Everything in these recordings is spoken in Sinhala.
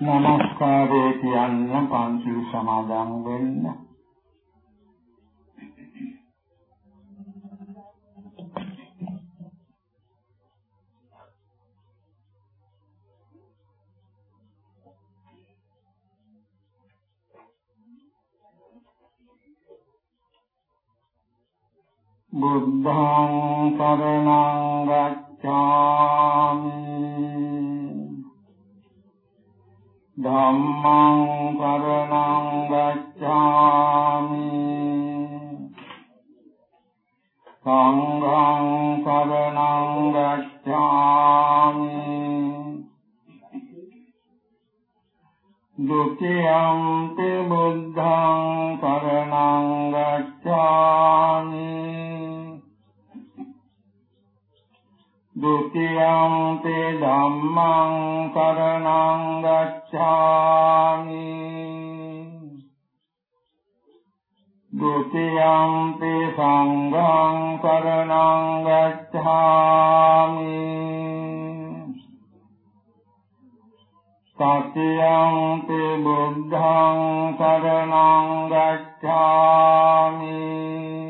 නමස්කාරය කියන්න පන්සිල් සමාදන් වෙන්න. බුද්ධං සරණං ගච්ඡාමි. ධම්මං සරණං ගච්ඡාමි। සංඝං සරණං ගච්ඡාමි। ဒုတိယံတေဓမ္မံကရဏံဂัจฉามิဒုတိယံတေသံဃံကရဏံဂัจฉามิတတိယံတေဘုဒ္ဓံကရဏံဂัจฉามิ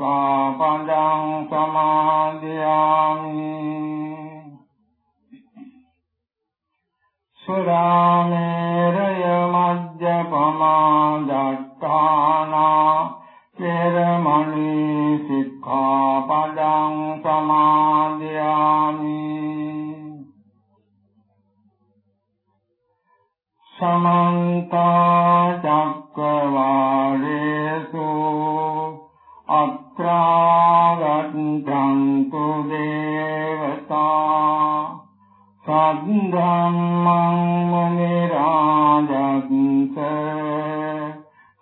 සික්ඛාපදං සමාදියාමි සුරාමේරය ධම්මං මෙරාදක්ස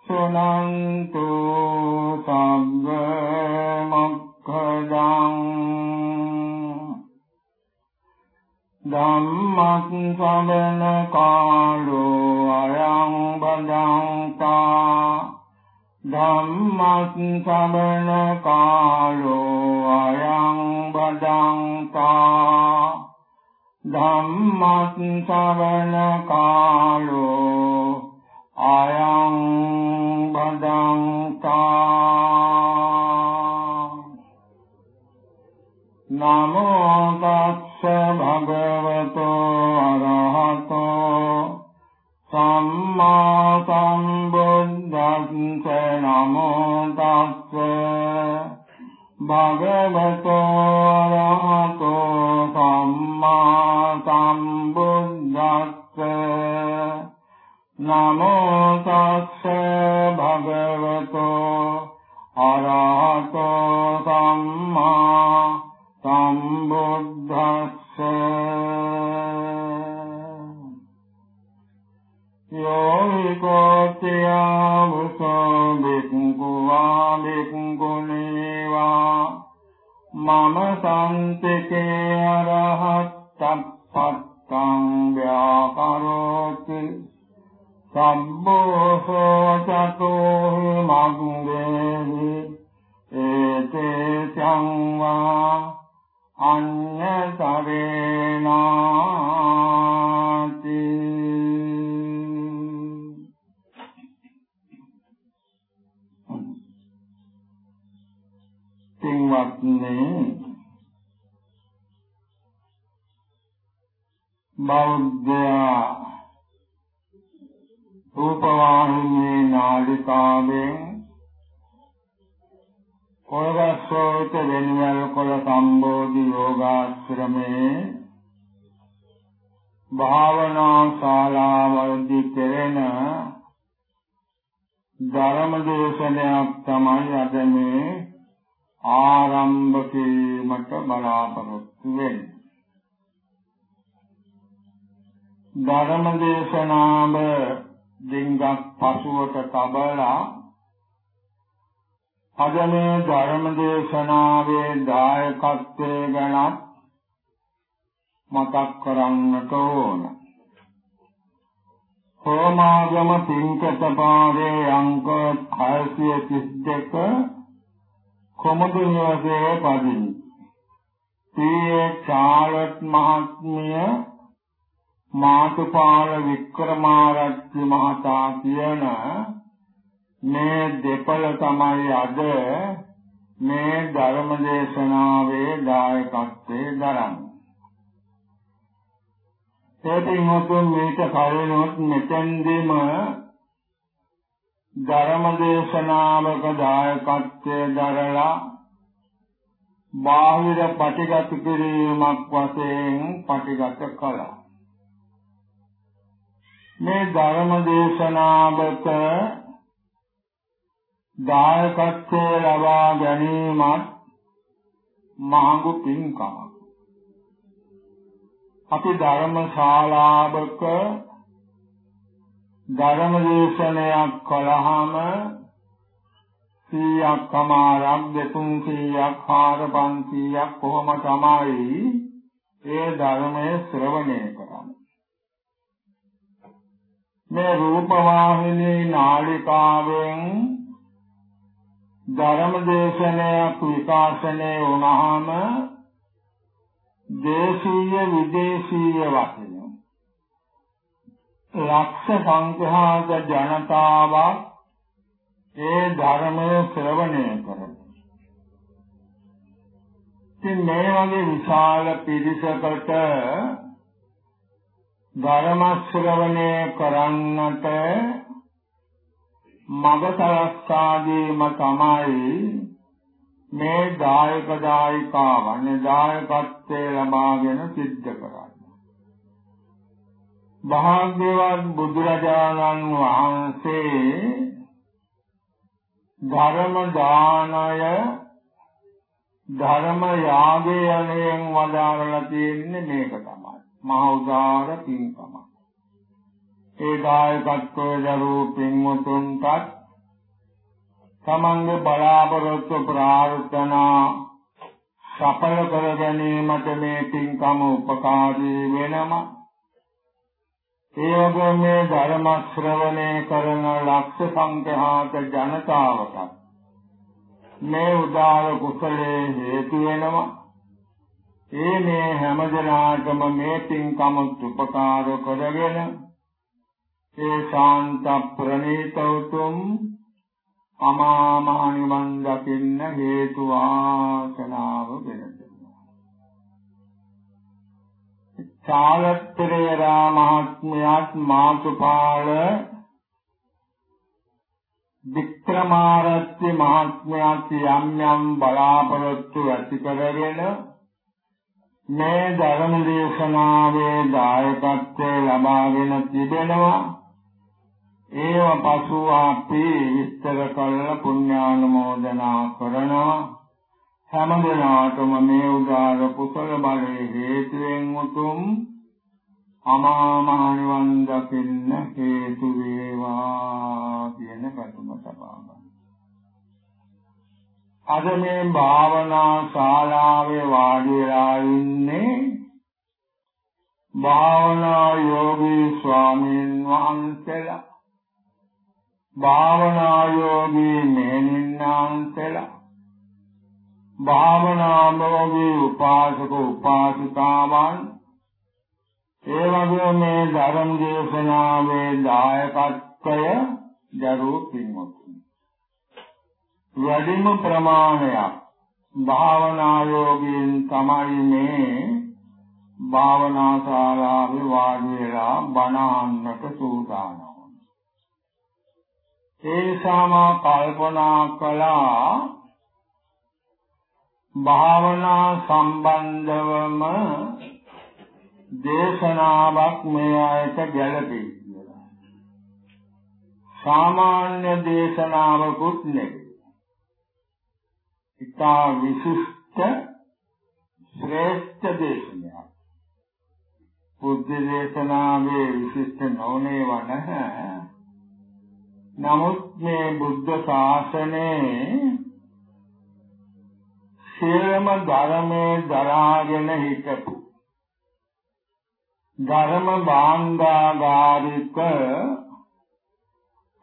සුනන්තු සබ්බ මොක්ඛදං ධම්මක් සමන කාලෝ අයං බදංතා ධම්මක් සමන කාලෝ අයං බදංතා ධම්මස් සමන කාලෝ අයං බදංතා නමෝ තස්ස භගවතෝ අරහතෝ සම්මා සම්බුද්දස්ස නමෝ තස්ස භගවතෝ සම්බුද්දස්ස නමෝ තස්ස භගවතෝ අරහතෝ සම්මා සම්බුද්ධස්ස යෝනිකෝත්‍යාවසෝ බික්කුවා බික්කුනේවා මම සන්තිකේ අරහත්තප්පත්තං සම්බෝසෝ චතෝ මග්ගේහි ඒතේ සංවා අඤ්ඤතරේනාති පින්වත්නි බෞද්ධයා රූපවාහිනී නාලිකාවෙන් කොළවස්සෝත වෙනවල් කොළ සම්බෝධි යෝගාශ්‍රමේ භාවනා ශාලාවලදී කෙරෙන ධර්ම දේශනයක් තමයි අද මේ ආරම්භ කිරීමට බලාපොරොත්තු වෙන්නේ. ධර්ම දේශනාව දින්ගක් පසුවට තබලා අද මේ ධර්ම දේශනාවේ දායකත්වයේ ගැනත් මතක් කරන්නට ඕන. සෝමාගම පින්කත පාරේ අංක 632 කොමදු නිවසේ පදිනි. පී.ඒ. චාලට් මහත්මිය මාතුපාල වික්‍රමාරච්චි මහතා කියන මේ දෙපළ තමයි අද මේ ධර්ම දේශනාවේ දායකත්වයේ දරන්නේ. ඒකෙන් මොකද මේක කලිනුත් මෙතෙන්දීම ධර්ම දේශනාවක දායකත්වයේ දරලා බාහිර පටිගත කිරීමක් වශයෙන් පටිගත කළා. මේ ධර්ම දේශනාවක දායකත්වයේ ලබා ගැනීමත් මහඟු පින්කමක්. අපි ධර්ම ශාලාවක ධර්ම දේශනයක් කළාම 100ක් කමාරක් දෙතුන් 100ක් හාර 500ක් කොහොම තමයි ඒ ධර්මයේ ශ්‍රවණය කරන්නේ මේ රූප වාහිනී නාලිකාවෙන් ධර්ම දේශනයක් විකාශනය වුණාම දේශීය විදේශීය වශයෙන් ලක්ෂ සංඛ්‍යාත ජනතාවක් ඒ ධර්මය ශ්‍රවණය කරනවා. ඉතින් මේ වගේ විශාල පිරිසකට ධර්ම ශ්‍රවණය කරන්නට මග සලස්වාදීම තමයි මේ දායක දායිකාවන් දායකත්වයේ ලබාගෙන සිද්ධ කරන්නේ. භාග්‍යවත් බුදුරජාණන් වහන්සේ ධර්ම දානය ධර්ම යාගය යනෙන් වදාරලා තියෙන්නේ මේක තමයි. මහ උදාර පින්කම. ඒ දායකත්වයේ දරූ පින්මුතුන්ටත් තමන්ගේ බලාපොරොත්තු ප්‍රාර්ථනා සඵල කර ගැනීමට මේ පින්කම උපකාරී වෙනම ඒ වගේම මේ ධර්ම ශ්‍රවණය කරන ලක්ෂ සංඛ්‍යාත ජනතාවට මේ උදාර කුසලයේ හේතු වෙනවා ඒ මේ හැම දිනාටම මේ පින්කම උපකාර කරගෙන ඒ ශාන්ත ප්‍රණීත උතුම් අමා මහ නිවන් දකින්න හේතු වාසනාව වෙනවා. චාලත්තරේරා මහත්මයාත් මාතුපාල වික්‍රමාරත්ති මහත්මයාත් යම් යම් බලාපොරොත්තු ඇති කරගෙන මේ ධර්ම දේශනාවේ දායකත්වයේ ලබාගෙන තිබෙනවා ඒව පසු අපි විස්තර කළ පුණ්‍යානුමෝදනා කරනවා හැම දිනාටම මේ උදාර කුසල බලයේ හේතුවෙන් උතුම් අමා මහ නිවන් දකින්න හේතු වේවා කියන කතුම සබාවයි. අද මේ භාවනා ශාලාවේ වාඩි වෙලා ඉන්නේ භාවනා යෝගී ස්වාමීන් වහන්සේලා. භාවනා යෝගී මෙනින්නාන්තලා භාවනා යෝගී උපාසක උපාසිකාවන්. ඒ වගේම මේ ධර්ම දේශනාවේ දායකත්වය දරූ පින්වතුනි. වැඩිම ප්‍රමාණයක් භාවනා යෝගීන් තමයි මේ භාවනා ශාලාවේ වාඩි වෙලා බණ අහන්නට සූදානම්. ඒ සම කල්පනා කළා භාවනා සම්බන්ධවම දේශනාවක් මේ ආයත ගැළපේ කියලා. සාමාන්‍ය දේශනාවකුත් නෙවෙයි. ඉතා විශිෂ්ට ශ්‍රේෂ්ඨ දේශනයක්. බුද්ධ දේශනාවේ විශිෂ්ට නොවනේව නැහැ. නමුත් මේ බුද්ධ ශාසනයේ සියලුම ධර්මයේ දරාගෙන හිටපු ධර්ම භාණ්ඩාගාරික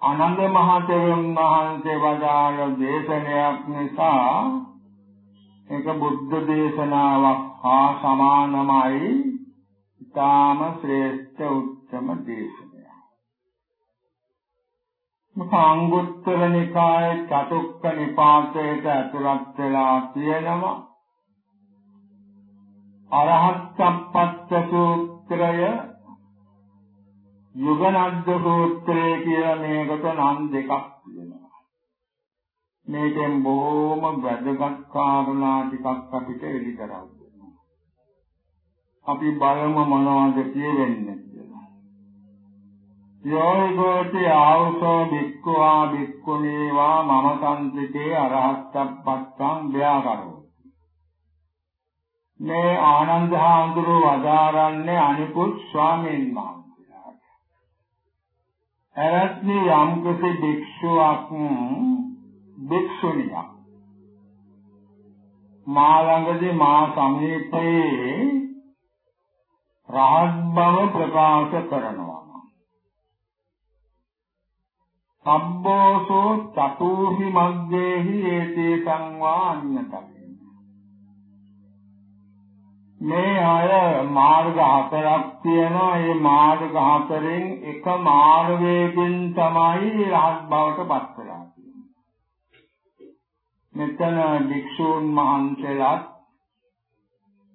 ආනන්ද මහතෙරුන් වහන්සේ වදාළ දේශනයක් නිසා ඒක බුද්ධ දේශනාවක් හා සමානමයි ඊටාම ශ්‍රේෂ්ඨ උත්තම දේශනය. මහාංගුත්තර නිකායේ චතුක්ක නිපාතයට ඇතුළත් වෙලා තියෙනවා. අරහත් සම්පත්ත සූත්‍රය යුගනද්ද සූත්‍රය කියලා මේකට නම් දෙකක් තියෙනවා. මේකෙන් බොහොම වැදගත් කාරණා ටිකක් අපිට එළිදරව් අපි බලමු මොනවද කියවෙන්නේ කියලා. යෝගෝති ආවසෝ භික්ඛුවා භික්ඛුනීවා මම සංසිතේ අරහත්ත්වපත්තං ව්‍යාකරෝ. මේ ආනන්ද හාමුදුරුව වදාරන්නේ අනිකුත් ස්වාමීන් වහන්සේලාට. එරත්නි යම් කිසි භික්ෂුවක් භික්ෂුණියක් මා ළඟදී මා සමීපයේ රහත් බව ප්‍රකාශ කරනවා. සම්බෝසෝ චතුහි මග්ගේහි ඒතේ සංවා අඤ්ඤතමේ. මේ අය මාර්ග හතරක් තියෙනවා. මේ මාර්ග හතරෙන් එක මාර්ගයකින් තමයි රහත් බවට පත් වෙලා තියෙන්නේ. මෙතන භික්ෂූන් වහන්සේලාත්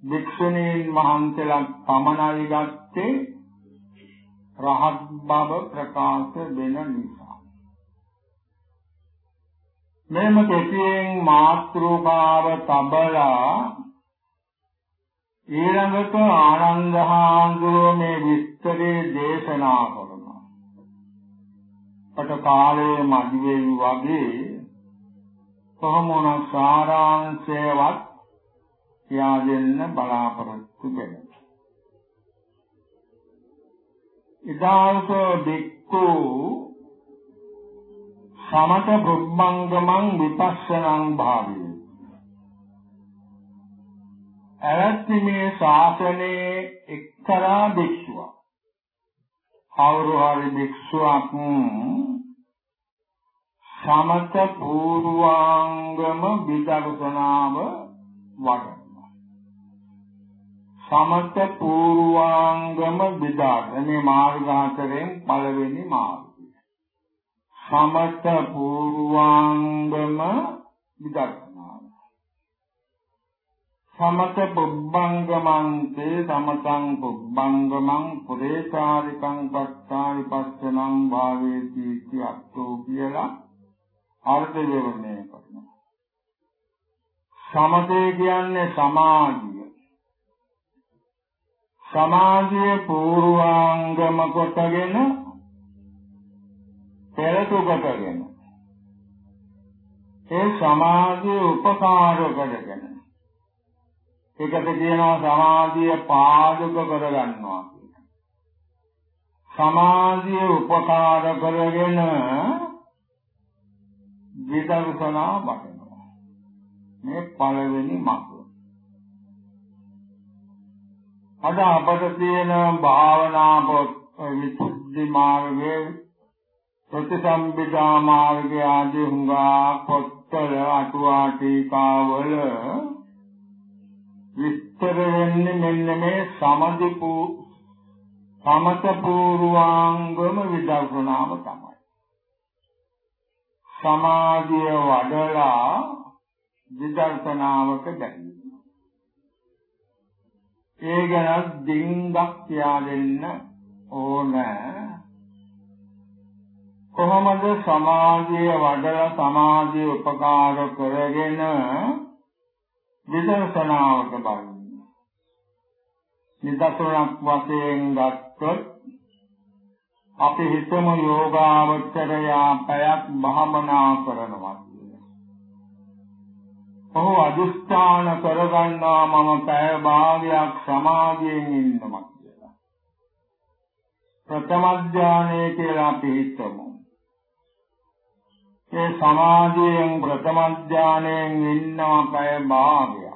භික්ෂුණීන් වහන්සේලා පමණයි ගත්තේ රහත් බව ප්‍රකාශ වෙන නිසා. මෙම කෙටියෙන් මාත්‍රකාව තබලා ඊළඟට ආනන්ද හාමුදුරුවෝ මේ විස්තරේ දේශනා කරනවා. අට කාලයේ මදි වගේ කොහොම වුණත් සාරාංශයවත් කියා දෙන්න බලාපොරොත්තු වෙනවා. ඉදාසෝ දික්ඛු සමත බුද්ධංගමං විපස්සනං භාවය. ඇවැත්නි මේ ශාසනයේ එක්තරා භික්ෂුවක්. කවුරු හරි භික්ෂුවක් සමත පූර්වාංගම විදර්ශනාව වඩන. සමත පූර්වාංගම බෙදාග මේ මාර්ග හතරෙන් පළවෙනි මාර්ගය සමත පූර්වාංගම විදර්ශනාව සමත පුබ්බංගමන්තේ සමතං පුබ්බංගමං පුරේසාරිකං පස්සාරි පස්සනං භාවේති इति අත්ෝ කියලා අර්ථ විවරණය කරනවා. සමතේ කියන්නේ සමාධි සමාධිය පූර්වාංගම කොටගෙන පෙරතු කොටගෙන ඒ සමාධිය උපකාර කරගෙන ඒකට කියනවා සමාධිය පාදක කරගන්නවා කියලා. සමාධිය උපකාර කරගෙන විදර්ශනා බටනවා. මේ පළවෙනි මඟ. අද අපට තියෙන භාවනා පොත් විසුද්ධි මාර්ගයේ ප්‍රතිසම්පදා මාර්ගය ආදී හුඟා පොත්වල අටුවා ටීකාවල විස්තර වෙන්නේ මෙන්න මේ සමදිපු සමත පූර්වාංගම විදර්ශනාව තමයි. සමාධිය වඩලා විදර්ශනාවක දැරීම. ඒ ගැන දින්ගක් කියා දෙන්න ඕන කොහොමද සමාධිය වඩලා සමාධිය උපකාර කරගෙන විදර්ශනාවට බලන්නේ නිදර්ශනක් වශයෙන් ගත්තොත් අපි හිතමු යෝගාවචරයා පැයක් භාවනා කරනවා ඔහු අදිස්ථාන කරගන්නවා මම පැය භාගයක් සමාධියෙන් ඉන්නවා කියලා. ප්‍රථම ඥානය කියලා අපි හිතමු. ඒ සමාධියෙන් ප්‍රථම ඥානයෙන් ඉන්නවා පැය භාගයක්.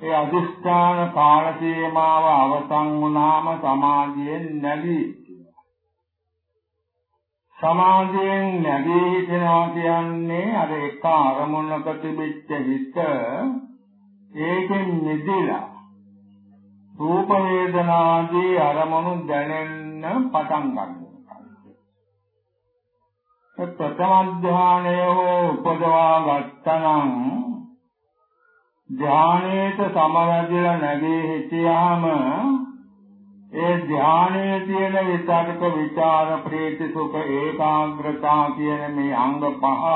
ඒ අදිස්ථාන කාල සීමාව අවසන් වුණාම සමාධියෙන් නැගී සමාධියෙන් නැගී හිටිනවා කියන්නේ අර එක අරමුණක තිබිච්ච හිත ඒකෙන් මිදලා රූප වේදනාදී අරමුණු දැනෙන්න පටන් ගන්නවා. ඒ ප්‍රථම ධානය හෝ උපදවා ගත්තනම් ධානයේට සමවැදිලා නැගී හිටියාම ඒ ධානයේ තියෙන විතර්ක විචාර ප්‍රීති සුඛ ඒකාග්‍රතා කියන මේ අංග පහ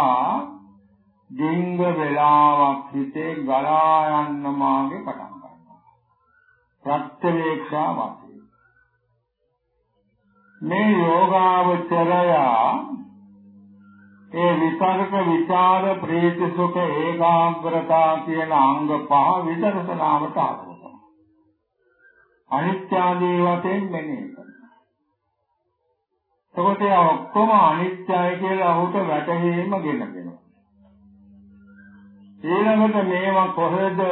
දිංග වේලාවක් හිතේ ගලා යන්න මාගේ පටන් ගන්නවා। ප්‍රත්‍යවේක්ෂා වාසිය මේ යෝගාවචරය ඒ විතර්ක විචාර ප්‍රීති සුඛ ඒකාග්‍රතා කියන අංග පහ විදර්ශනාවට ආවා අනිත්‍ය ආදී වශයෙන් මෙනෙහි කරනවා. එතකොට ඔක්කොම අනිත්‍යයි කියලා ඔහුට වැටහීම ගෙනදෙනවා. ඊළඟට මේවා කොහෙද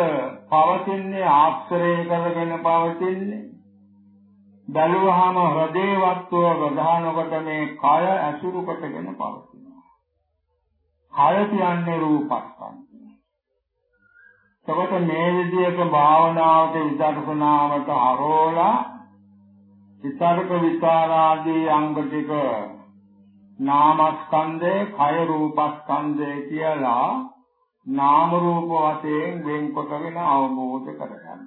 පවතින්නේ ආශ්‍රය කරගෙන පවතින්නේ? බැලුවහම හෘදේ වත්ව ප්‍රධානකොට මේ කය ඇසුරු කොටගෙන පවතිනවා. කය කියන්නේ රූපස්කන්ධ. එතකොට මේ විදිහට භාවනාවට විදර්ශනාවට හරෝලා විතර්ක විචාරාදී අංග ටික නාමස්කන්ධේ කය රූපස්කන්ධේ කියලා නාම රූප වශයෙන් වෙන්කොටගෙන අවබෝධ කරගන්න.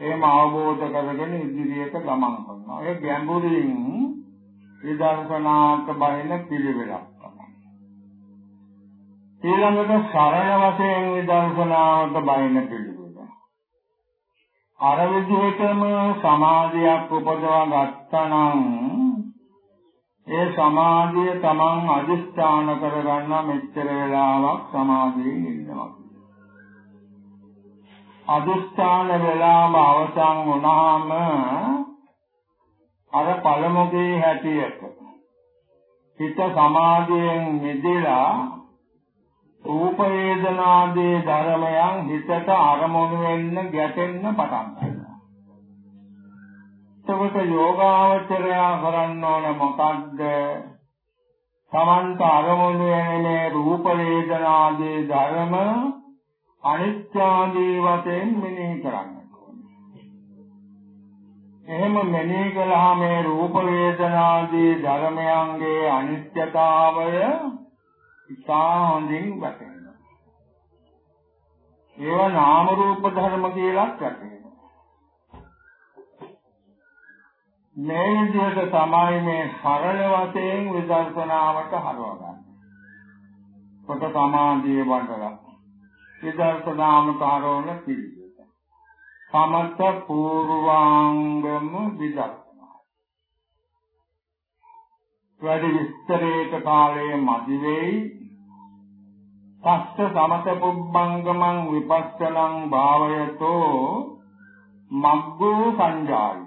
එහෙම අවබෝධ කරගෙන ඉදිරියට ගමන් කරනවා. ඒ ගැඹුරින් විදර්ශනාට බහින පිළිවෙලක්. ඊළඟට සරල වශයෙන් විදර්ශනාවට බයින පිළිවෙල. අර විදිහටම සමාධියක් උපදවා ගත්තනම් ඒ සමාධිය තමන් අදිස්ථාන කරගන්න මෙච්චර වෙලාවක් සමාධියෙන් ඉන්නවා. අදිස්ථාන වෙලාව අවසන් වුණාම අර පළමුගේ හැටියට හිත සමාධියෙන් මිදලා රූප වේදනාදී ධර්මයන් හිතට අරමුණු වෙන්න ගැටෙන්න පටන් ගන්නවා. එතකොට යෝගාවචරය කරන්න ඕන මොකද්ද? සමන්ත අරමුණු වෙන්නේ රූප වේදනාදී ධර්ම අනිත්‍ය ආදී වශයෙන් මෙනෙහි කරන්න එහෙම මෙනෙහි කළාම මේ රූප වේදනාදී ධර්මයන්ගේ අනිත්‍යතාවය ඉතා හොඳින් වැටෙනවා. ඒවා නාම රූප ධර්ම කියලාත් වැටෙනවා. මේ විදිහට තමයි මේ සරල වශයෙන් විදර්ශනාවට හරවගන්නේ. කොට සමාධිය වඩලා විදර්ශනාමට හරවන පිළිවෙල. සමත පූර්වාංගම විදර්ශනා. වැඩි විස්තරයක කාලයේ මදි වෙයි පස්ස සමත පුබ්බංගමං විපස්සනං භාවයතෝ මග්ගෝ සංජායි.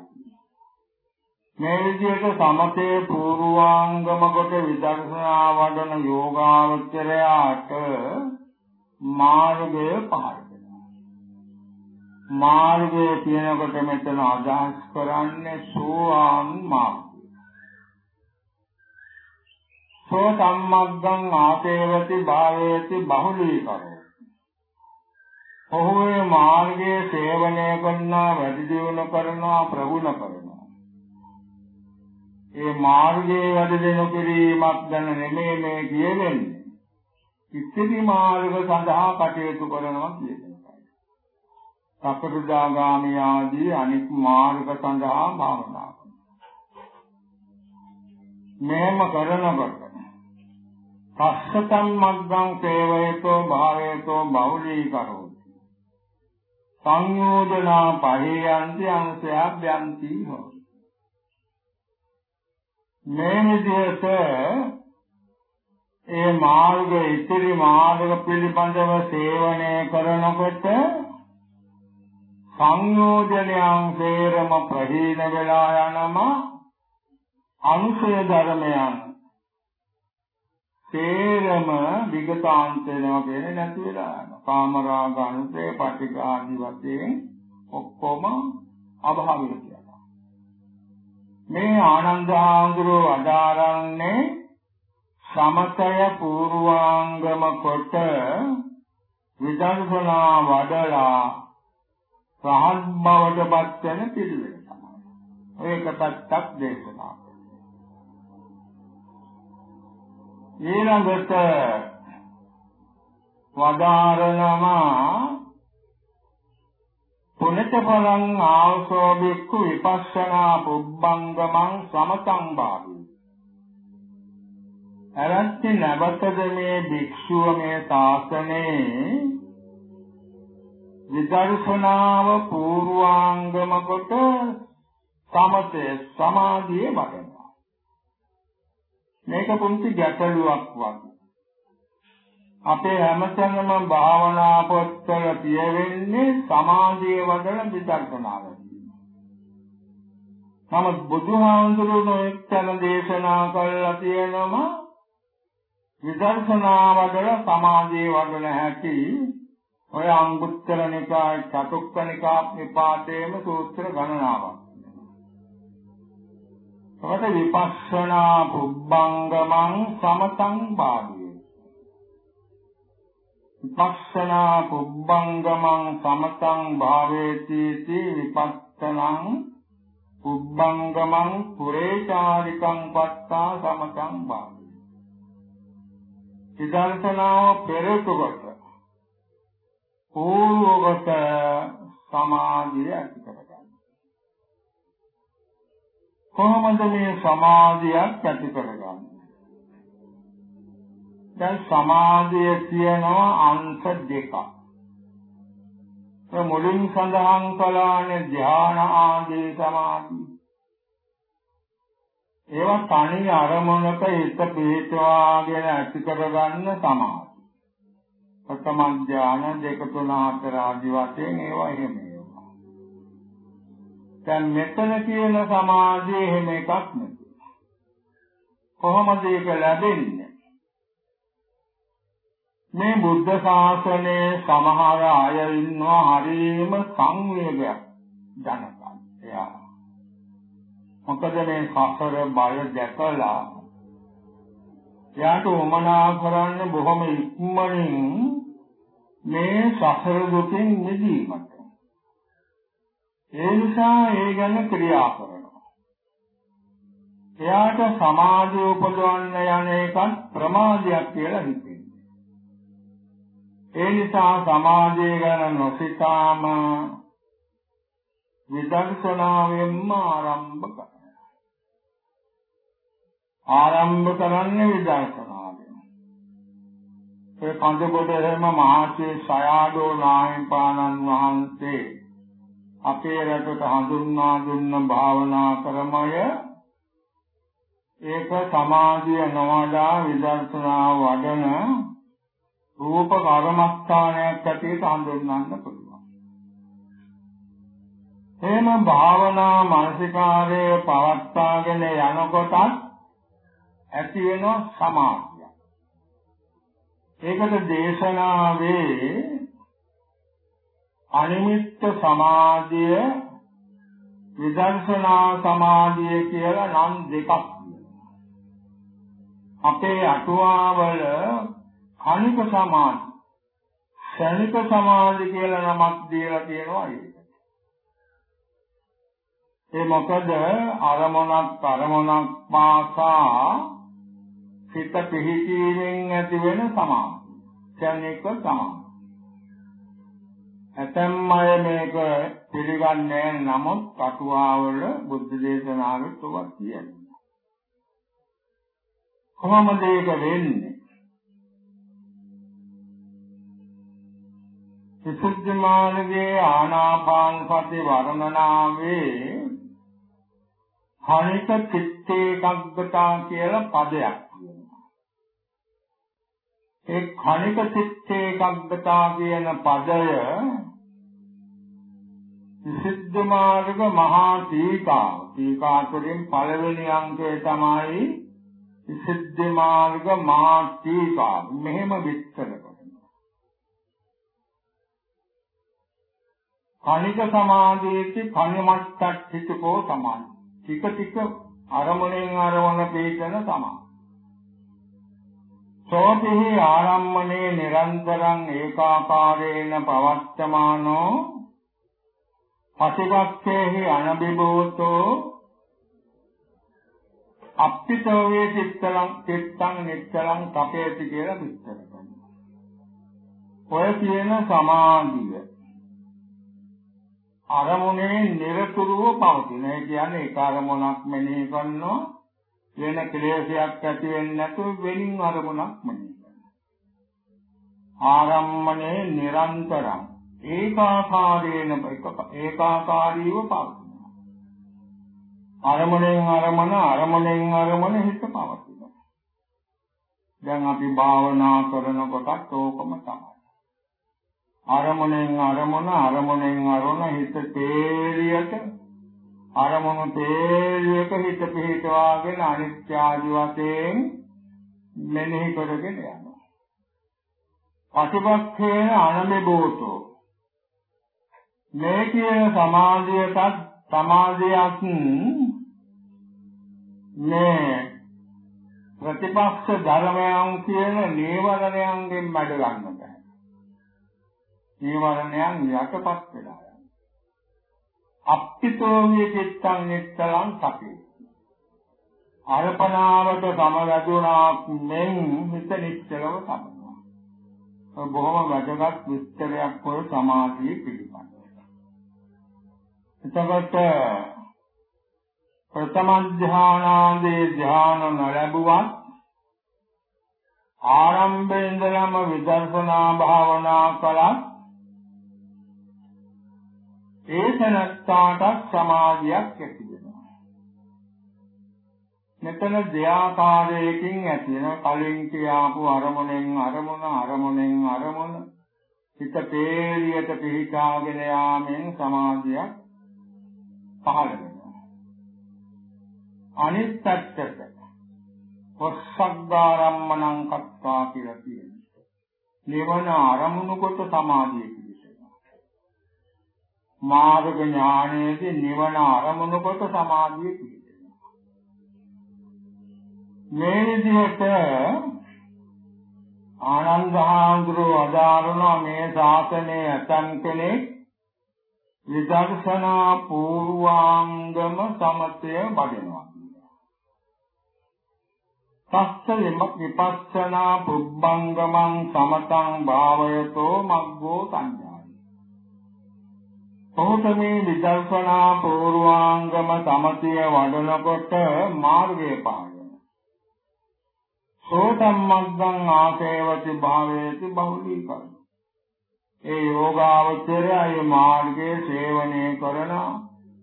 මේ විදිහට සමතේ පූර්වාංගම කොට විදර්ශනා වඩන යෝගාවචරයාට මාර්ගය පහළ වෙනවා. මාර්ගය කියනකොට මෙතන අදහස් කරන්නේ සෝවාන් මාර්ගය. සෝ සම්මග්ගං ආතේවති භාවේති බහුලීකරෝ. ඔහුගේ මාර්ගයේ සේවනය කරනවා වැඩි දියුණු කරනවා ප්‍රගුණ කරනවා ඒ මාර්ගයේ වැඩි දියුණු කිරීමක් ගැන නෙමෙයි මේ කියන්නේ ඉතිරි මාර්ග සඳහා කටයුතු කරනවා කියන එකයි. සකෘදාගාමී ආදී අනික් මාර්ග සඳහා භාවනා මේම කරනකොට පස්සතම් මග්ගං සේවයතෝ භාවයතෝ බෞලීකරෝති. සංයෝජනා පහේයන්ති අංශයබ්යන්ති හෝ. මේ විදිහට ඒ මාර්ග ඉතිරි මාර්ග පිළිබඳව සේවනය කරනකොට සංයෝජනයන් සේරම ප්‍රහීන වෙලා යනම අනුසය ධර්මයන් තේරම විගතාන්ත වෙනවා කියන්නේ නැති වෙලා යනවා. කාමරාග අනුසය පටිඝ ආදි වශයෙන් ඔක්කොම අභාවික කියනවා. මේ ආනන්ද ආඳුරෝ අදාරන්නේ සමතය පූර්වාංගම කොට විදර්ශනා වඩලා රහත් බවට පත් වෙන පිළිවෙල තමයි. ඒක පැත්තක් දේශනා ඊළඟට වදාරනවා පුනත බලං ආවසෝ බික්ඛු විපස්සනා පුබ්බංගමං සමතං බාහි අරන්ති නවතද මේ භික්ෂුව මේ ශාසනේ විදර්ශනාව පූර්වාංගම කොට සමතේ සමාධියේ වඩන මේක පුංචි ගැටලුවක් වගේ. අපේ හැමතැනම භාවනා පොත්වල කියවෙන්නේ සමාධිය වඩන විදර්ශනාවයි. නමුත් බුදුහාමුදුරුවෝ එක්තන දේශනා කළා තියෙනම විදර්ශනා වඩල සමාධිය වඩන හැටි ඔය අංගුත්තර නිකාය චතුක්ක නිපාතේම සූත්‍ර ගණනාවක්. එතකොට විපස්සනා පුබ්බංගමං සමතං බාධිය. විපස්සනා පුබ්බංගමං සමතං භාවේති විපස්සනං පුබ්බංගමං පුරේචාරිකං පත්තා සමතං බාධිය. විදර්ශනාව පෙරතුකොට පූර්වගත සමාධිය ඇති කරගන්න. කොහොමද මේ සමාධියක් ඇති කරගන්නේ? දැන් සමාධිය කියනවා අංශ දෙකක්. ඒ මුලින් සඳහන් කළානේ ධ්‍යාන ආදී සමාධි. ඒවා තනි අරමුණක හිත පිහිටවාගෙන ඇති කරගන්න සමාධි. ප්‍රථම ධ්‍යාන දෙක තුන හතර ආදී වශයෙන් ඒවා එහෙමයි. දැන් මෙතන කියන සමාධිය එහෙම එකක් නෙවෙයි. කොහොමද ඒක ලැබෙන්නේ? මේ බුද්ධ ශාසනයේ සමහර අය ඉන්නවා හරීම සංවේගයක් ජනකම්. එයා මොකද මේ සසර බය දැකලා එයාට උමනා කරන්න බොහොම ඉක්මනින් මේ සසර දුකින් මිදීමට ඒ නිසා ඒ ගැන ක්‍රියා කරනවා. එයාට සමාධිය උපදවන්න යන එකත් ප්‍රමාදයක් කියලා හිතෙනවා. ඒ නිසා සමාධිය ගැන නොසිතාම විදර්ශනාවෙන්ම ආරම්භ කරනවා. ආරම්භ කරන්නේ විදර්ශනාවෙන්. ඒ කඳකොට එහෙම මහසේ සයාඩෝ නායපානන් වහන්සේ අපේ රටට හඳුන්වා දුන්න භාවනා ක්‍රමය ඒක සමාධිය නොවඩා විදර්ශනා වඩන රූප කර්මස්ථානයක් ඇටියට හඳුන්වන්න පුළුවන්. එහෙම භාවනා මානසිකාරයේ පවත්වාගෙන යනකොට ඇති වෙන සමාධිය. ඒකට දේශනාවේ අනිමිත්ත සමාධිය විදර්ශනා සමාධිය කියලා නම් දෙකක් අපේ අටුවාවල කණික සමාධි ශනික සමාධි කියලා නමක් දීලා තියෙනවා ඒක. ඒ මොකද අරමුණක් අරමුණක් පාසා සිත පිහිටීමෙන් ඇති වෙන සමාධි. ශනික සමාධි. ඇතැම් අය මේක පිළිගන්නේ නමුත් කටුවාවල බුද්ධ දේශනාවෙත් ඔබ කියනවා. කොහොමද ඒක වෙන්නේ? විසුද්ධි මාර්ගයේ ආනාපාන සති වර්ණනාවේ හරිත චිත්තේ කග්ගතා කියලා පදයක් තියෙනවා. ඒ කණික චිත්තේ කග්ගතා කියන පදය විසුද්ධි මාර්ග මහා ටීකාව. ටීකාතුලින් පළවෙනි අංකය තමයි විසුද්ධි මාර්ග මහා ටීකාව. මෙහෙම විස්තර කණික සමාධියේ කණිමත්තට්ඨිකෝ සමාධි. ටික ටික අරමුණෙන් අරමුණ පිටන සමාධි. සෝතිහි ආරම්මනේ නිරන්තරං ඒකාකාරේන පවත්තමානෝ පටිගස්සේහි අනබිබෝතෝ අප්පිතෝ වේ චිත්තලං චිත්තං නිච්චලං තපේති කියලා විස්තර කරනවා. ඔය කියන සමාධිය අරමුණේ නිරතුරුව පවතින. ඒ කියන්නේ එක අරමුණක් මෙනෙහි කරනවා වෙන ක්ලේශයක් ඇති වෙන්නේ නැතුව වෙනින් අරමුණක් මෙනෙහි කරනවා. ආරම්මනේ නිරන්තරම් ඒකාකාරේන ඒකාකාරීව පවතිනවා. අරමුණෙන් අරමුණ අරමුණෙන් අරමුණ හිත පවතිනවා. දැන් අපි භාවනා කරනකොටත් ඕකම තමයි. අරමුණෙන් අරමුණ අරමුණෙන් අරමුණ හිත තේරියට අරමුණු තේරියක හිත පිහිටවාගෙන අනිත්‍ය ආදි වශයෙන් මෙනෙහි කරගෙන යනවා. පටිපක්ඛේන අනමෙබෝතෝ මේ කියන සමාධියටත් සමාධියක් මේ ප්‍රතිපක්ෂ ධර්මයන් කියන නීවරණයන්ගෙන් මැඩ ගන්න බෑ. නීවරණයන් යටපත් වෙලා යනවා. අප්පිතෝමිය චිත්තං නිත්තලං සපේ. අර්පණාවට සමවැදුණාක් මෙන් හිත නිශ්චලව සමනවා. බොහොම වැදගත් විස්තරයක් ඔය සමාධිය පිළිබඳව. එතකොට ප්‍රථම ධානාදී ධාන නොලැබුවත් ආරම්භයේ ඉඳලම විදර්ශනා භාවනා කළත් ඒ තනත්තාට සමාධියක් ඇති වෙනවා. මෙතන දෙආකාරයකින් ඇති වෙන කලින් කියාපු අරමුණෙන් අරමුණ අරමුණෙන් අරමුණ හිත තේරියට පිහිටාගෙන යාමෙන් සමාධියක් පහළ වෙනවා. අනිත් පැත්තට වස්සග්ගාරම්මණං කත්වා කියලා කියනවා. නිවන අරමුණු කොට සමාධිය මාර්ග ඥානයේදී නිවන අරමුණු කොට සමාධිය පිහිටෙනවා. මේ විදිහට ආනන්ද හාමුදුරුවෝ අදාරන මේ ශාසනයේ ඇතන් කෙනෙක් විදර්ශනා පූර්වාංගම සමතය වඩනවා. සස්ස විපස්සනා පුබ්බංගමං සමතං භාවයතෝ මග්ගෝ සංඥා ඔහුට මේ විදර්ශනා පූර්වාංගම සමතිය වඩනකොට මාර්ගය පාගෙන. සෝතම්මග්ගං ආසේවති භාවේති බහුලීකරණ. ඒ යෝගාවචරය ඒ මාර්ගයේ සේවනය කරන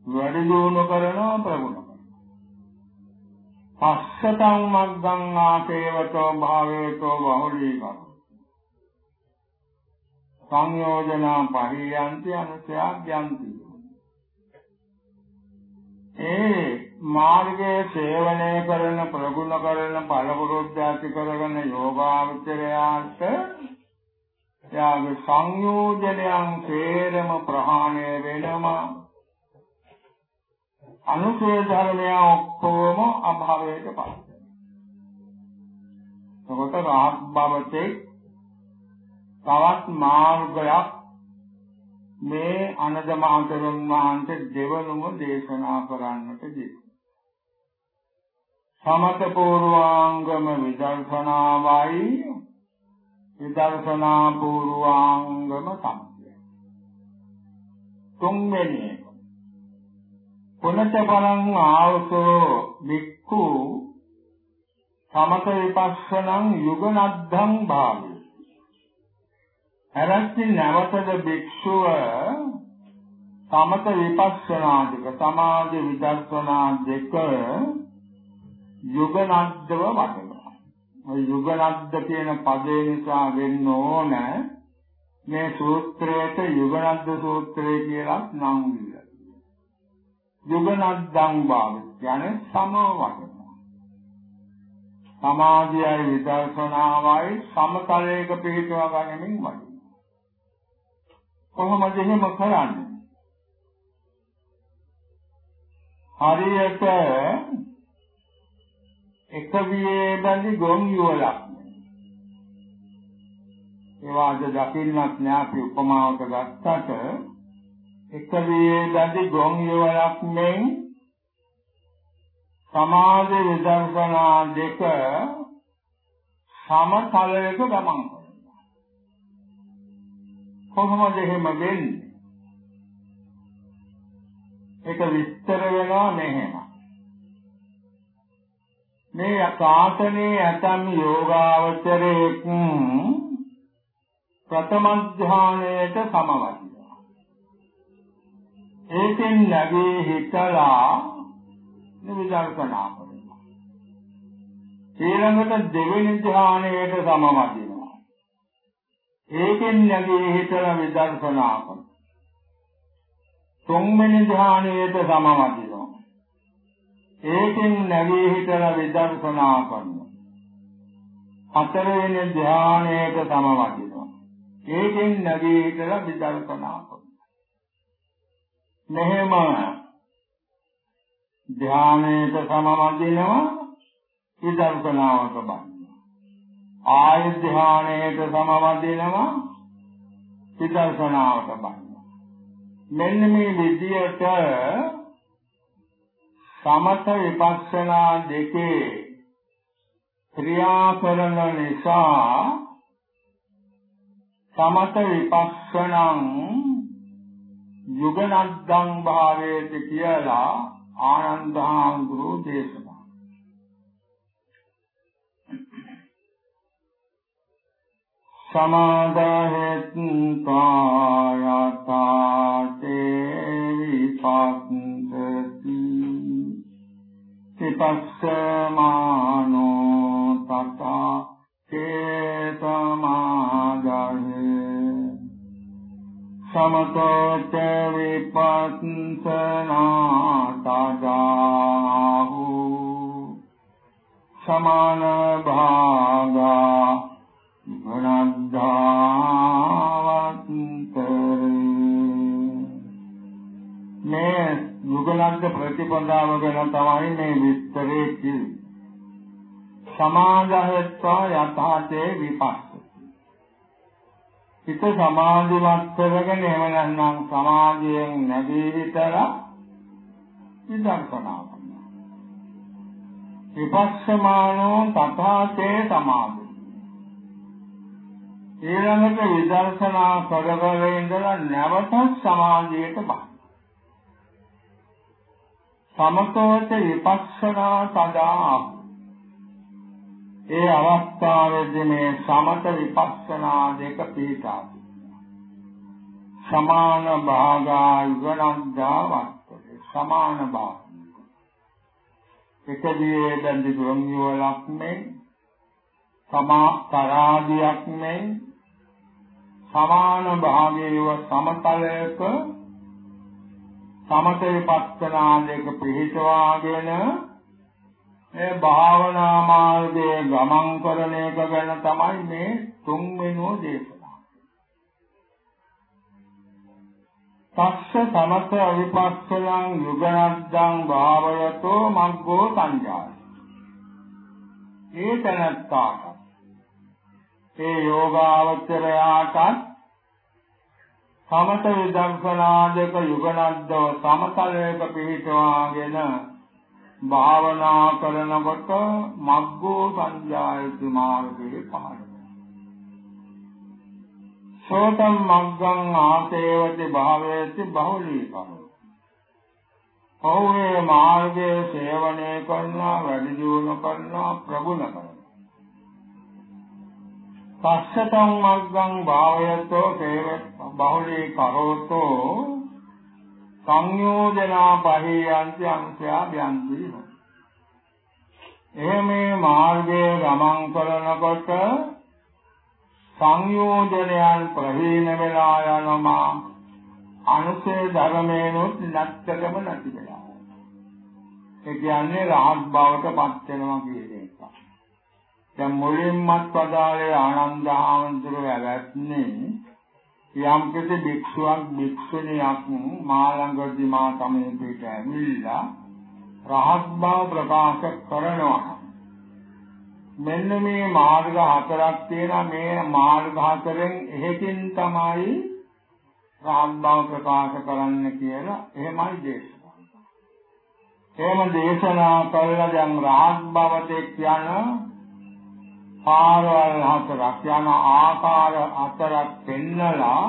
වැඩි දියුණු කරන ප්‍රගුණ කරනවා. පස්සතං මග්ගං ආසේවතෝ භාවේතෝ බහුලීකරණ. සංයෝජනා පරියන්ති අනුසයාග්යන්ති ඒ මාර්ගයේ සේවනය කරන ප්‍රගුණ කරන බලපුරුද්ද ඇති කරගෙන යෝගාවචරයාට යාගේ සංයෝජනයන් තේරම ප්‍රහාණය වෙනවා අනුසේ ධර්මය ඔක්කොම අභාවයට පත් වෙනවා. එතකොට රාහත් භවතේ තවත් මාර්ගයක් මේ අනද මහතෙරුන් වහන්සේ දෙවනුම දේශනා කරන්නට දී. සමත පූර්වාංගම විදර්ශනාවයි විදර්ශනා පූර්වාංගම සම්පය. තුන්වෙනි එක. පුනච බලං ආවසෝ වික්ඛු සමත විපස්සනං යුගනද්ධං භාවි. හැරැත්ති නැවතද භික්ෂුව සමත විපස්සනා දෙක සමාධි විදර්ශනා දෙක යුගනද්දව වටනවා. ඔය යුගනද්ද කියන පදේ නිසා වෙන්න ඕන මේ සූත්‍රයට යුගනද්ද සූත්‍රය කියලා නම් දීලා. යුගනද්දං භාව කියන්නේ සමව වටනවා. සමාධියයි විදර්ශනාවයි සමතලයක පිළිටවා ගැනීමෙන් වටිනවා. කොහොමද එහෙම කරන්නේ? හරියට එක වියේ බැඳි ගොන් යුවලක්. ඒවාද දකින්නක් නෑ අපි උපමාවක ගත්තට. එක වියේ බැඳි ගොන් යුවලක් මෙන් සමාධි විදර්ශනා දෙක සමතලයක ගමන් කරනවා. කොහොමද එහෙම වෙන්නේ? ඒක විස්තර වෙනවා මෙහෙම. මේ සාසනයේ ඇතම් යෝගාවචරයෙක් ප්‍රථම ධානයට සමවදිනවා. ඒකෙන් නැගී හිතලා නිවිදර්ශනා කරනවා. ඊළඟට දෙවෙනි ධානයට සමවදිනවා. ඒකෙන් නැගී හිතලා විදර්ශනා කරනවා. තුන්වෙනි ධානයේද සමවදිනවා. ඒකෙන් නැගී හිටලා විදර්ශනා කරනවා. හතරවෙනි ධානයේද සමවදිනවා. ඒකෙන් නැගී හිටලා විදර්ශනා කරනවා. මෙහෙම ධානයේද සමවදිනවා විදර්ශනාවට බඳිනවා. ආය ධානයේද සමවදිනවා විදර්ශනාවට බඳිනවා. මෙන්න මේ විදියට සමත විපස්සනා දෙකේ ක්‍රියා කරන නිසා සමත විපස්සනං යුගනද්දං භාවේති කියලා ආනන්දහාමුදුරෝ දේශනා. සමාදාහෙත්තායතාතේ විපස්සති විපස්සමානෝ තථා චේතමාදහේ සමතෝච විපස්සනා තදාහු සමාන භාගා මේ යුගලන්ත ප්‍රතිපදාව ගැන තමයි මේ විස්තරේ කිව්වේ. සමාධයත්වා යථාතේ විපස්සති. හිත සමාධිමත් කරගෙන එහෙම නැත්නම් සමාධියෙන් නැගී හිටලා විදර්ශනා කරනවා. විපස්සමානෝ තථාතේ සමාධි ඊළඟට විදර්ශනා කරගෙන ඉඳලා නැවත සමාධියට බහ. සමතෝච විපස්සනා සදා ඒ අවස්ථාවේදී මේ සමත විපස්සනා දෙක පිටා සමාන භාගා යුගනන්දා වත්තේ සමාන භාග. එකදී දන්දි ගොම්යුවලක් මේ සමා තරාදියක් මේ සමාන භාගයේව සමතලයක සමත විපස්සනා දෙක පිළිසවාගෙන මේ භාවනා මාර්ගයේ ගමන් කරන එක ගැන තමයි මේ තුන්වෙනි දේශනාව. තස්ස සමත විපස්සනං යුගනද්දං භාවයතෝ මග්ගෝ සංජාය. ඒ තනත්තාට ඒ යෝගාවචරයාටත් සමත විදර්ශනා දෙක යුගනද්දව සමතලයක පිහිටවාගෙන භාවනා කරනකොට මග්ගෝ සංජායති මාර්ගයේ පහළ සෝතම් මග්ගං ආසේවති භාවයති බහුලීකරණ. පෞවේ මාර්ගයේ සේවනය කරනවා වැඩි දියුණු කරනවා ප්‍රගුණ කරනවා. පස්සතං මග්ගං භාවයතෝ සේව බහුලී කරෝතෝ සංයෝජනා පහේයන්ති අංශයා ව්‍යන්ති. එහෙමේ මාර්ගයේ ගමන් කරනකොට සංයෝජනයන් ප්‍රහීන වෙලා යනවා අනුසේ ධර්මේනොත් නැත්තකම නැති වෙලා ඒ කියන්නේ රහත් බවට පත් වෙනවා කියන එක. දැන් මුලින්මත් පදාලේ ආනන්ද ආමන්ත්‍රය වැවැත්නේ යම් කිසි භික්ෂුවක් භික්ෂුණියක් මා ළඟදී මා තමයි පිට ඇවිල්ලා රහත් බව ප්‍රකාශ කරනවා. මෙන්න මේ මාර්ග හතරක් තියෙනවා මේ මාර්ග හතරෙන් එහෙකින් තමයි රහත් බව ප්‍රකාශ කරන්න කියලා එහෙමයි දේශනා. එහෙම දේශනා කළා දැන් රහත් බවට යන පාරවල් හතරක් යන ආකාර හතරක් පෙන්නලා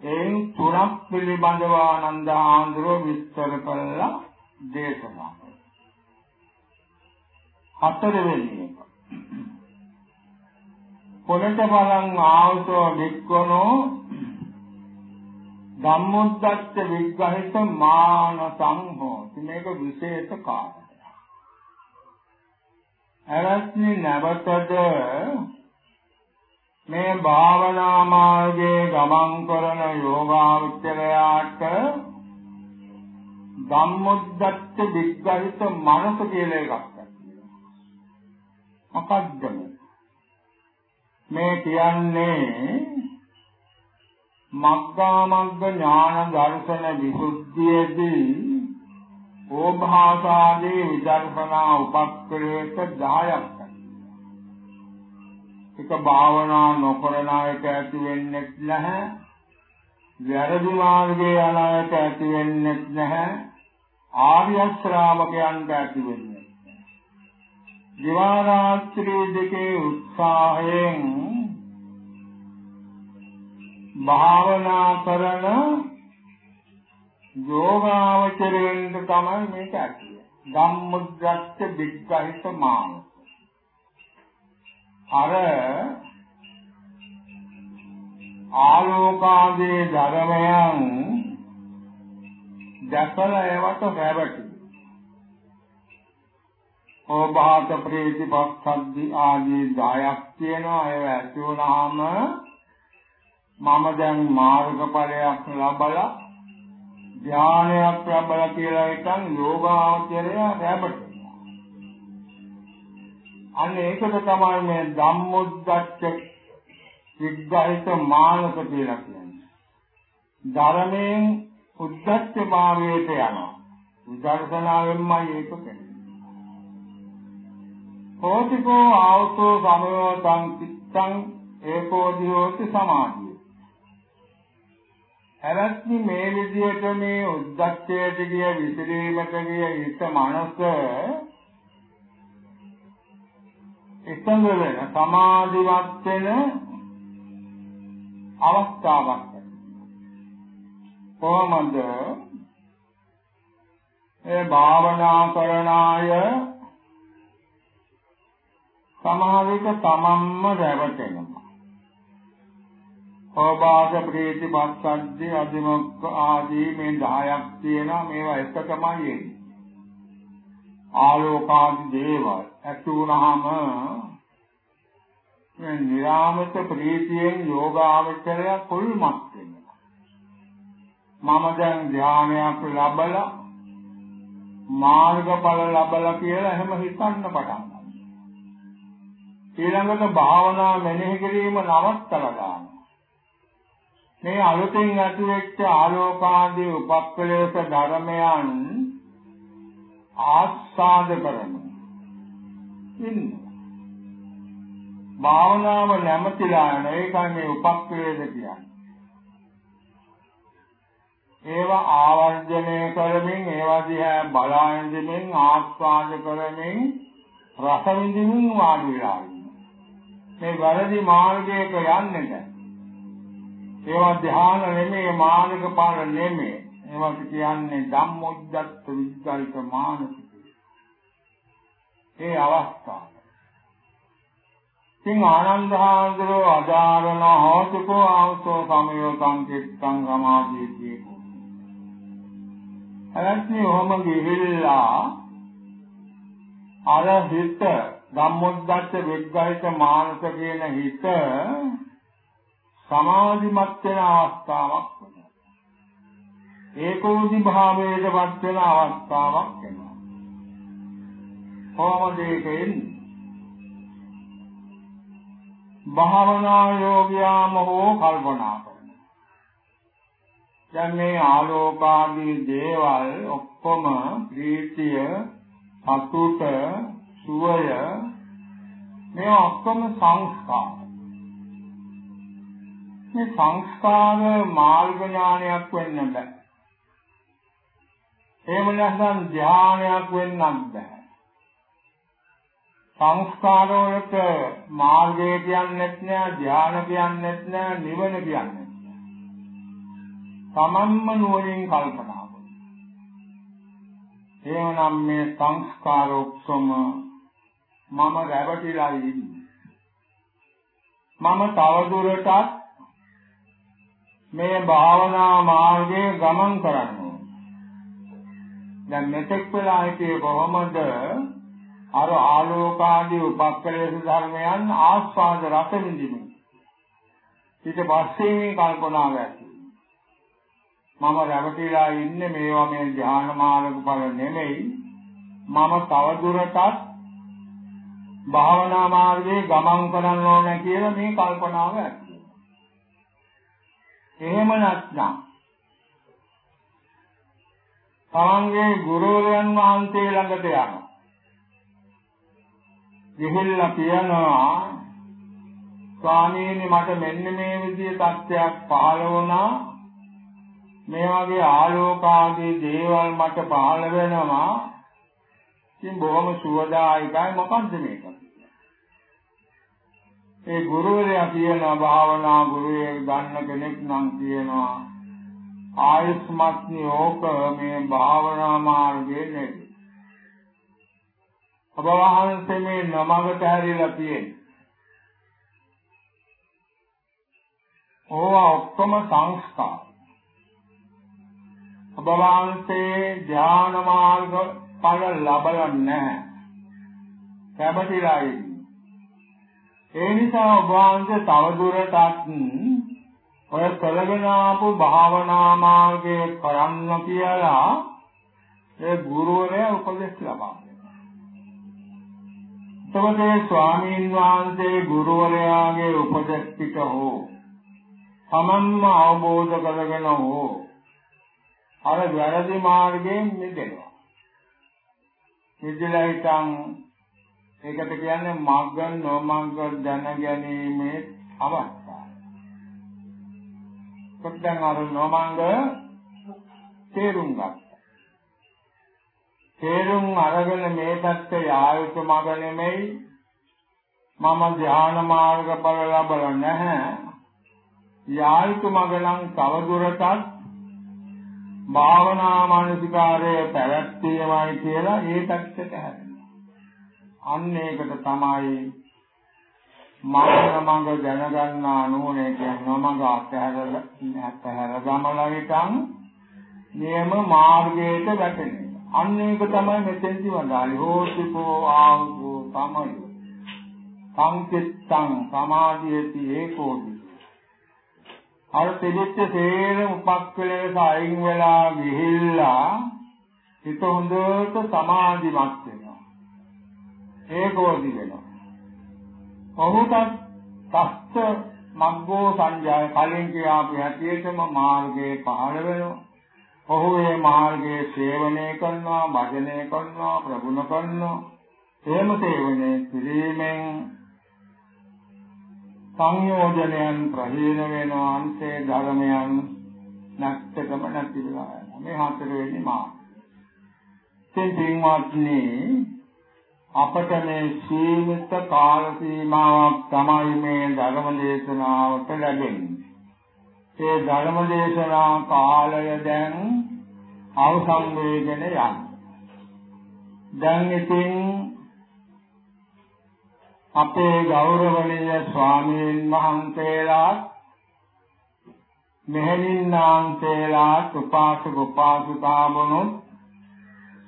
එයින් තුනක් පිළිබඳව ආනන්ද ආන්දරෝ විස්තර කළා දේශනා. හතරවෙනි එක. පොළට බලං ආවතෝ වික්කනෝ ධම්මොද්දච්ච විග්‍රහිත මාන සංහෝ මේක විශේෂ කාරණයක්. අවස්නි නැවතද මේ භාවනා මාර්ගයේ ගමන් කරන යෝගාවචරයාට ධම්මොද්දච්ච විග්‍රහිත මනස කියලා එකක් මොකද්ද මේ? කියන්නේ මග්ගා මග්ග ඥාන දර්ශන විසුද්ධියේදී ඕභාසාදී විදර්ශනා උපක්‍රේත 10ක් එක භාවනා නොකරන අයට ඇති වෙන්නේ නැහැ. වැරදි මාර්ගයේ යන අයට ඇති වෙන්නේ නැහැ. ආර්ය ශ්‍රාවකයන්ට ඇති වෙන්නේ දිවා රාත්‍රී දෙකේ උත්සාහයෙන් භාවනා කරන යෝගාවචරයෙන්ද තමයි මේක ඇතිය. ධම්මද්‍රච්ච විග්‍රහිත මාන. අර ආලෝකාදී ධර්මයන් දැකලා ඒවට රැවටි. ඕභාත ප්‍රීති පස්සද්ධි ආදී 10ක් තියෙනවා ඒව ඇති වුණාම මම දැන් මාර්ගඵලයක් ලබලා ඥානයක් ලබලා කියලා හිතන් යෝගාවචරය රැබටෙනවා අන්න ඒකද තමයි මේ ධම්මොද්දච්ච විග්‍රහිත මානක කියලා කියන්නේ. ධර්මයෙන් උද්දච්ච භාවයට යනවා. විදර්ශනාවෙන්මයි ඒක කියන්නේ. කෝටිකෝ ආවතෝ සමයෝතං චිත්තං ඒකෝදියෝති සමාධිය. හැරත්නි මේ විදියට මේ උද්දච්චයට ගිය විසිරීමට ගිය හිත මනස එකඟ වෙන සමාධිමත් වෙන අවස්ථාවක් කොහොමද ඒ භාවනා කරන අය සමහර විට තමන්ම රැවටෙනවා. ඕබාධ ප්‍රීති පස්සද්ධි අධිමොක්ඛ ආදී මේ 10ක් තියෙනවා මේවා එක තමයි එන්නේ. ආලෝකාදී දේවල් ඇති වුණාම මේ නිරාමත ප්‍රීතියෙන් යෝගාවචරය කුල්මත් වෙනවා. මම දැන් ධානයක් ලබලා මාර්ගඵල ලබලා කියලා එහෙම හිතන්න පටන් ඊළඟට භාවනා මෙනෙහි කිරීම නවත්තලා දානවා. මේ අලුතෙන් ඇතිවෙච්ච ආලෝකාදී උපක්ලේශ ධර්මයන් ආස්වාද කරන ඉන්න. භාවනාව නැමතිලා යන ඒකයි මේ උපක්ලේශ කියන්නේ. ඒවා ආවර්ජනය කරමින් ඒවා දිහා බලා ඉඳමින් ආස්වාද කරමින් රස විඳින්මින් වාඩි වෙලා මේ වැරදි මාර්ගයක යන්නේ ඒවා ධ්‍යාන නෙමෙයි මාර්ග පාල නෙමෙයි. ඒවට කියන්නේ ධම්මොද්දත්ත විද්ගල්ප මානසික. ඒ අවස්ථාව. ඉතින් ආනන්ද හාමුදුරුවෝ අදාරණ හෝතිකෝ ආවසෝ සමයෝ සංකිට්ඨං සමාධියදී එලක්ෂණි ඔහම ගිහිල්ලා අර හිත ධම්මොද්දච්ච විග්ගහිත මානස කියන හිත සමාධිමත් වෙන අවස්ථාවක් වෙනවා. ඒකෝදි භාවයටපත් වෙන අවස්ථාවක් වෙනවා. කොහොමද ඒකෙන්නේ? භාවනා යෝග්‍යාම හෝ කල්පනා කරනවා. දැන් මේ ආලෝකාදී දේවල් ඔක්කොම ප්‍රීතිය, සතුට, සුවය මේ ඔක්කොම සංස්කාර. මේ සංස්කාර මාර්ග ඥානයක් වෙන්න බෑ. එහෙම නැත්නම් ධානයක් වෙන්නත් බෑ. සංස්කාර වලට මාර්ගය කියන්නේත් නෑ ධාන කියන්නේත් නෑ නිවන කියන්නේත් නෑ. තමන්ම නුවණින් කල්පනා කරනවා. එහෙනම් මේ සංස්කාර ඔක්කොම මම රැවටිලා ඉන්නේ. මම තවදුරටත් මේ භාවනා මාර්ගයේ ගමන් කරන්න. දැන් මෙතෙක් වෙලා හිටියේ කොහොමද? අර ආලෝකාදී උපක්‍රේෂ ධර්මයන් ආස්වාද රස විඳින්නේ ඊට පස්සේ මේ කල්පනාව ඇති මම රැවටිලා ඉන්නේ මේවා මේ ධ්‍යාන මාර්ග ඵල නෙමෙයි. මම තවදුරටත් භාවනා මාර්ගයේ ගමන් කරන්න ඕන කියලා මේ කල්පනාව ඇති එහෙම නැත්නම් තමන්ගේ ගුරුවරයන් වහන්සේ ළඟට යනවා. ගිහිල්ලා කියනවා ස්වාමීනි මට මෙන්න මේ විදිහේ තත්ත්වයක් පහළ වුණා. මේ වගේ ආලෝකාදී දේවල් මට පහළ වෙනවා. ඉතින් බොහොම සුවදායකයි මොකද්ද මේක? ඒ ගුරුවරයා කියන භාවනා ගුරුවරයෙක් ගන්න කෙනෙක් නම් කියනවා ආයස්මත්නි ඕක මේ භාවනා මාර්ගයේ නෙවෙයි. ඔබ වහන්සේ මේ නමකට හැරිලා තියෙන්නේ. ඕවා ඔක්කොම සංස්කාර. ඔබ වහන්සේ ධ්‍යාන මාර්ග ඵල ලබලා නැහැ. කැපටිලා ඉන්නේ. ඒ නිසා ඔබ වහන්සේ තවදුරටත් ඔය කළගෙන ආපු භාවනා මාර්ගයේ කරන්න කියලා ඒ ගුරුවරයා උපදෙස් ලබා එතකොට ඒ ස්වාමීන් වහන්සේ ගුරුවරයාගේ උපදෙස් ටික හෝ තමන්ම අවබෝධ කරගෙන හෝ අර වැරදි මාර්ගයෙන් මිදෙනවා. මිදලා හිටන් ඒකට කියන්නේ මග්ග නොමග්ග දැන ගැනීමේ අවස්ථාව. දැන් අර නොමංග තේරුම් ගත්තා. තේරුම් අරගෙන මේ පැත්තේ ආයුත මග නෙමෙයි මම ධ්‍යාන මාර්ගඵල ලබලා නැහැ. යායුතු මග නම් තවදුරටත් භාවනා මානසිකාරයේ පැවැත්වීමයි කියලා ඒ පැත්තට හැදෙනවා. අන්න ඒකට තමයි මාර්ග මඟ දැනගන්නා නුවණ කියන්නේ මඟ අත්හැරලා අත්හැර ගමලා විතං නියම මාර්ගයට වැටෙන්නේ. අන්න ඒක තමයි මෙතෙන්දි වදාළේ. හෝතිකෝ ආහුකෝ සමය. සංකිට්ඨං සමාධියති ඒකෝදි. අර පිළිච්ච සේරම උපක්කලේස අයින් වෙලා ගිහිල්ලා හිත හොඳට සමාධිමත් වෙනවා. ඒකෝදි වෙනවා. ඔහුට තස්ස මග්ගෝ සංජාය කලින් කියාපු හැටියටම මාර්ගයේ පහළ වෙනවා. ඔහු මේ මාර්ගයේ සේවනය කරනවා, භජනය කරනවා, ප්‍රගුණ කරනවා. එහෙම සේවනය කිරීමෙන් සංයෝජනයන් ප්‍රහීන වෙනවා, අන්තේ ධර්මයන් නැත්තකම නැති වෙලා යනවා. මේ හතරවෙනි මාර්ගය. ඉතින් පින්වත්නි අපට මේ සීමිත කාල සීමාවක් තමයි මේ ධර්ම දේශනාවට ලැබෙන්නේ. ඒ ධර්ම දේශනා කාලය දැන් අවසන් වෙගෙන යනවා. දැන් ඉතින් අපේ ගෞරවනීය ස්වාමීන් වහන්සේලා මෙහෙණින්නාන්සේලා උපාසක උපාසිකාවණුත්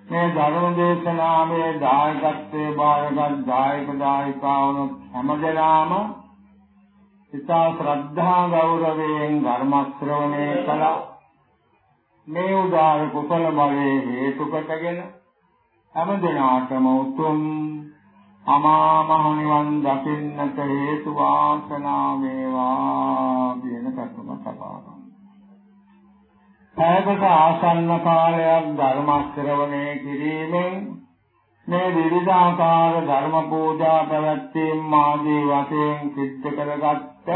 මේ ධර්ම දේශනාවේ දායකත්වයේ බාරගත් දායක දායිකාවණුත් හැමදෙනාම ඉතා ශ්‍රද්ධා ගෞරවයෙන් ධර්ම ශ්‍රවණය කළා. මේ උදාර කුසල බලයේ හේතු කොටගෙන හැමදෙනාටම උතුම් අමා මහ නිවන් දකින්නට හේතු වාසනා වේවා කියන කතුම සපා පැයකට ආසන්න කාලයක් ධර්ම ශ්‍රවණය කිරීමෙන් මේ විවිධාකාර ධර්ම පූජා පැවැත්වීම් ආදී වශයෙන් සිද්ධ කරගත්ත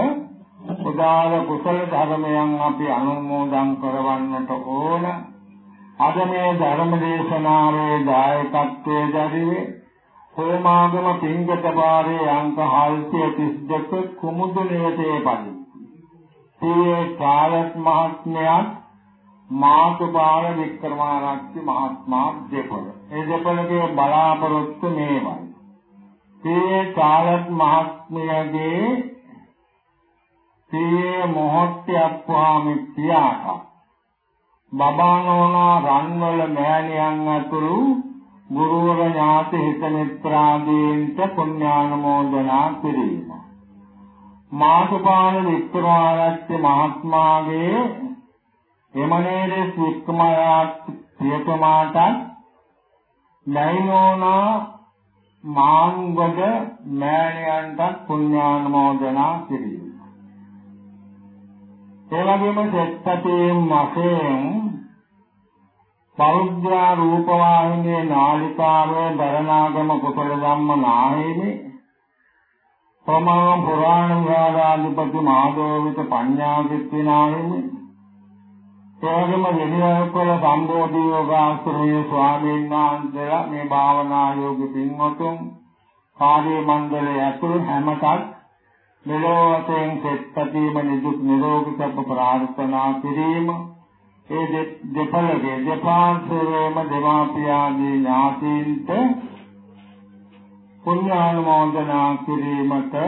උදාර කුසල ධර්මයන් අපි අනුමෝදන් කරවන්නට ඕන. අද මේ ධර්ම දේශනාවේ දායකත්වයේ දැරිවේ හෝමාගම පිංගත පාරේ අංක 632 කුමුදුනේතේ පදි. සීයේ කාලත් මහත්මයාත් මාතුපාල වික්‍රමාරච්චි මහත්මයා දෙපළ. ඒ දෙපළගේ බලාපොරොත්තු මේවයි. තේ චාලත් මහත්මයාගේ තේ මොහොත්යක් ස්වාමි පියාට බබානෝනා රන්වල මෑණියන් ඇතුළු ගුරුවර ඥාති හිත මිත්‍රාදීන්ට පුණ්‍යානුමෝදනා කිරීම. මාතුපාල වික්‍රමාරච්චි මහත්මයාගේ එමනේරේ වික්‍රමයාත් ප්‍රියතමාටත් ලයිනෝනා මාංගද මෑණියන්ටත් පුණ්‍යානුමෝදනා කිරීම. ඒ වගේම සෙත්පතේන් වශයෙන් බෞද්ධ රූපවාහිනියේ නාලිකාවේ දරණාගම කුසල ධම්ම නාහිමි ප්‍රමා පුරාණ විහාරාධිපති මාධවවිත පඤ්ඤාදිත්‍ය නාහිමි ඒවගේම වෙනිවකල සම්බෝධි යෝගාශ්‍රමයේ ස්වාමීන් වහන්සේලා මේ භාවනා යෝගී පින්වතුන් කාර්ය මණ්ඩලයේ ඇතුළු හැමතත් මෙලොව වශයෙන් සෙත්පතීම නිදුක් නිරෝගී සැප ප්‍රාර්ථනා කිරීම ඒ දෙපළගේ දෙපාර්ශ්වයේම දෙමාපියාදී ඥාතීන්ට පුණ්‍යානුමෝදනා කිරීමට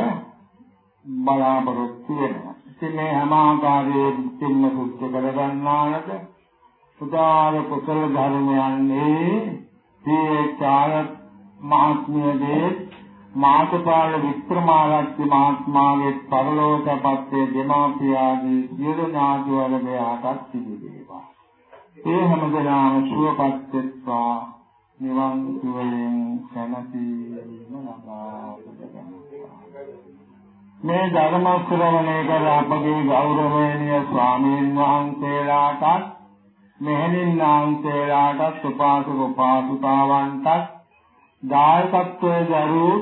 බලාපොරොත්තු වෙනවා. ඉතින් මේ හැම ආකාරයෙන්ම සුද්ධ කරගන්නාලද? උදාර කුසල ධර්මයන්ගේ මේ චාර මහත්මියගේ මාතපාල වික්‍රමාරච්චි මහත්මයාගේ පරලෝකපත්යේ දෙමාපියාගේ සියලු ඥාති වර්ගයාටත් සිදුවේවා. ඒ හැමදෙනාම සුවපත් වෙත්වා. නිවන් සුවයෙන් සැනසීම ලබා මේ ධර්ම ශ්‍රවණය කර අපගේ ගෞරවනීය ස්වාමීන් වහන්සේලාටත් මෙහෙණින් වහන්සේලාටත් උපාසක උපාසිකාවන්ටත් දායකත්වයේ දරූ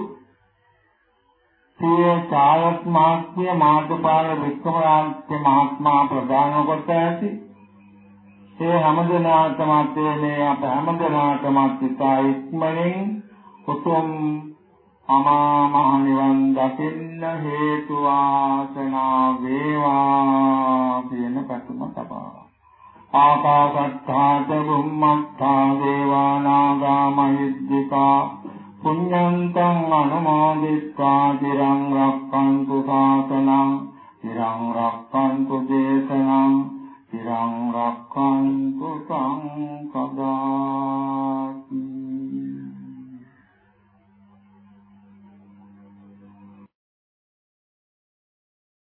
සිය ඡායත් මහත්මිය මාධ්‍යපාල වික්‍රමරාජ්‍ය මහත්මයා ප්‍රදාන කොට ඇති. ඒ හැමදෙනාටම මේ අප හැමදෙනාටම ඉතා ඉක්මනින් උතුම් අමා මහ නිවන් දකින්න හේතු ආසනා වේවා කියන පැතුම තබා. ආකාසත්තාත බුම්මත්තා දේවානාගා මහිද්దికා පුඤ්ඤන්තං අනුමෝදිත්වා තිරං රක්ඛන්තු සාසනං තිරං රක්ඛන්තු දේශනං තිරං රක්ඛන්තු සංඝ